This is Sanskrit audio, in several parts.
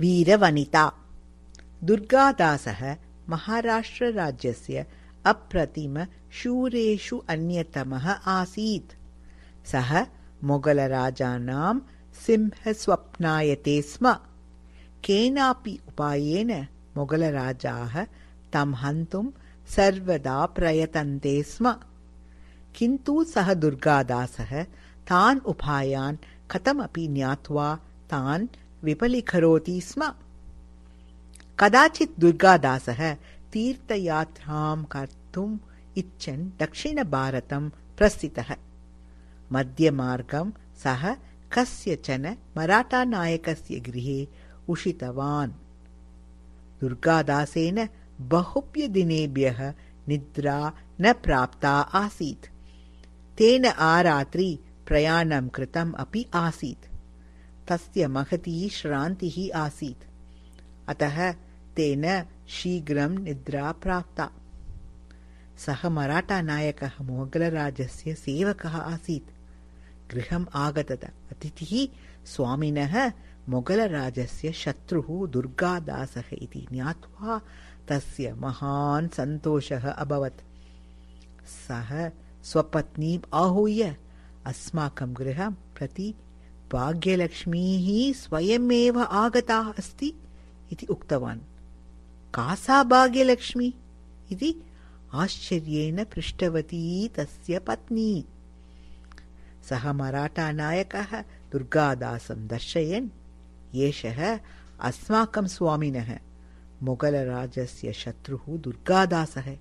वीरवनिता। दुर्गादासः महाराष्ट्रराज्यस्य अप्रतिमशूरेषु अन्यतमः आसीत्। सः मोगलराजानां सिंहस्वप्नायते स्म। केनापि उपायेन मोगलराजाः तं हन्तुं सर्वदा प्रयतन्ते स्म। किन्तु सः दुर्गादासः तान् उपायान् कथमपि ज्ञात्वा तान् विफलीकरोति स्म। कदाचित् दुर्गादासः तीर्थयात्रां कर्तुम् इच्छन् दक्षिणभारतं प्रस्थितः। मध्यमार्गं सः कस्यचन मराठानायकस्य गृहे उषितवान्। दुर्गादासेन बहुभ्यदिनेभ्यः निद्रा न प्राप्ता आसीत्। तेन आरात्रि प्रयाणं कृतम् अपि आसीत् तस्य महती श्रान्तिः आसीत्। अतः तेन शीघ्रं निद्रा प्राप्ता। सः मराठानायकः मोगलराजस्य सेवकः आसीत्। गृहम् आगतत। अतिथिः स्वामिनः, मोगलराजस्य शत्रुः दुर्गादासः इति ज्ञात्वा तस्य महान् सन्तोषः अभवत्। सः स्वपत्नीम् आहूय अस्माकं गृहं प्रति भाग्यलक्ष्मीः स्वयमेव आगता अस्ति इति उक्तवान्। का सा भाग्यलक्ष्मी? इति आश्चर्येण पृष्टवती तस्य पत्नी। सः मराठानायकः दुर्गादासं दर्शयन्। एषः अस्माकं स्वामिनः। मुगलराजस्य शत्रुः दुर्गादासः।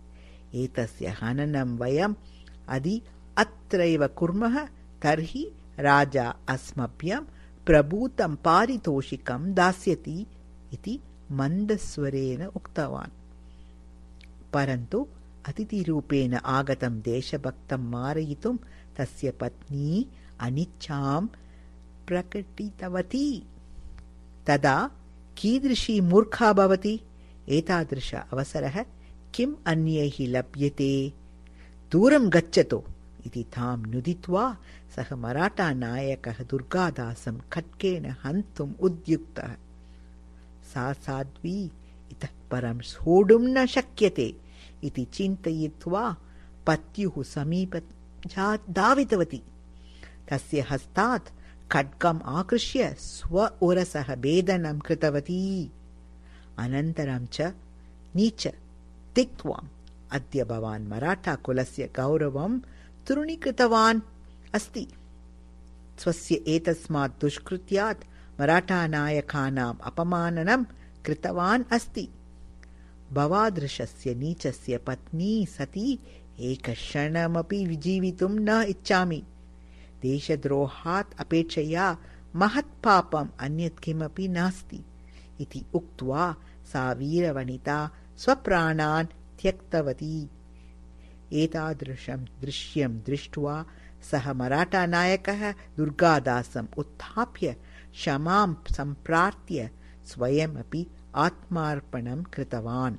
एतस्य हननं वयम् अदि अत्रैव कुर्मः, तर्हि राजा अस्मभ्यं प्रभूतं पारितोषिकं दास्यति इति मन्दस्वरेण उक्तवान्। परन्तु अतिथिरूपेण आगतं देशभक्तं मारयितुं तस्य पत्नी अनिच्छां प्रकटितवती। तदा कीदृशी मूर्खा भवति? एतादृश अवसरः किम् अन्यैः लभ्यते? दूरं गच्छतु इति तां नुदित्वा सः मराठानायकः दुर्गादासं खड्गेन हन्तुम् उद्युक्तः। सा साध्वी इतः परं सोढुं न शक्यते इति चिन्तयित्वा पत्युः समीप धावितवती। तस्य हस्तात् खड्गम् आकृष्य स्व उरसः भेदनं कृतवती। अनन्तरं च नीच तिक्त्वा अद्य भवान् मराठाकुलस्य गौरवं तृणीकृतवान् अस्ति। स्वस्य एतस्मात् दुष्कृत्यात् मराठानायकानाम् अपमाननं कृतवान् अस्ति। भवादृशस्य नीचस्य पत्नी सती एकक्षणमपि जीवितुं न इच्छामि। देशद्रोहात् अपेक्षया महत्पापम् अन्यत् किमपि नास्ति। इति उक्त्वा सा वीरवनिता स्वप्राणान् त्यक्तवती एतादृशं दृश्यं दृष्ट्वा सः मराठानायकः दुर्गादासम् उत्थाप्य क्षमां सम्प्रार्थ्य स्वयमपि आत्मार्पणं कृतवान्।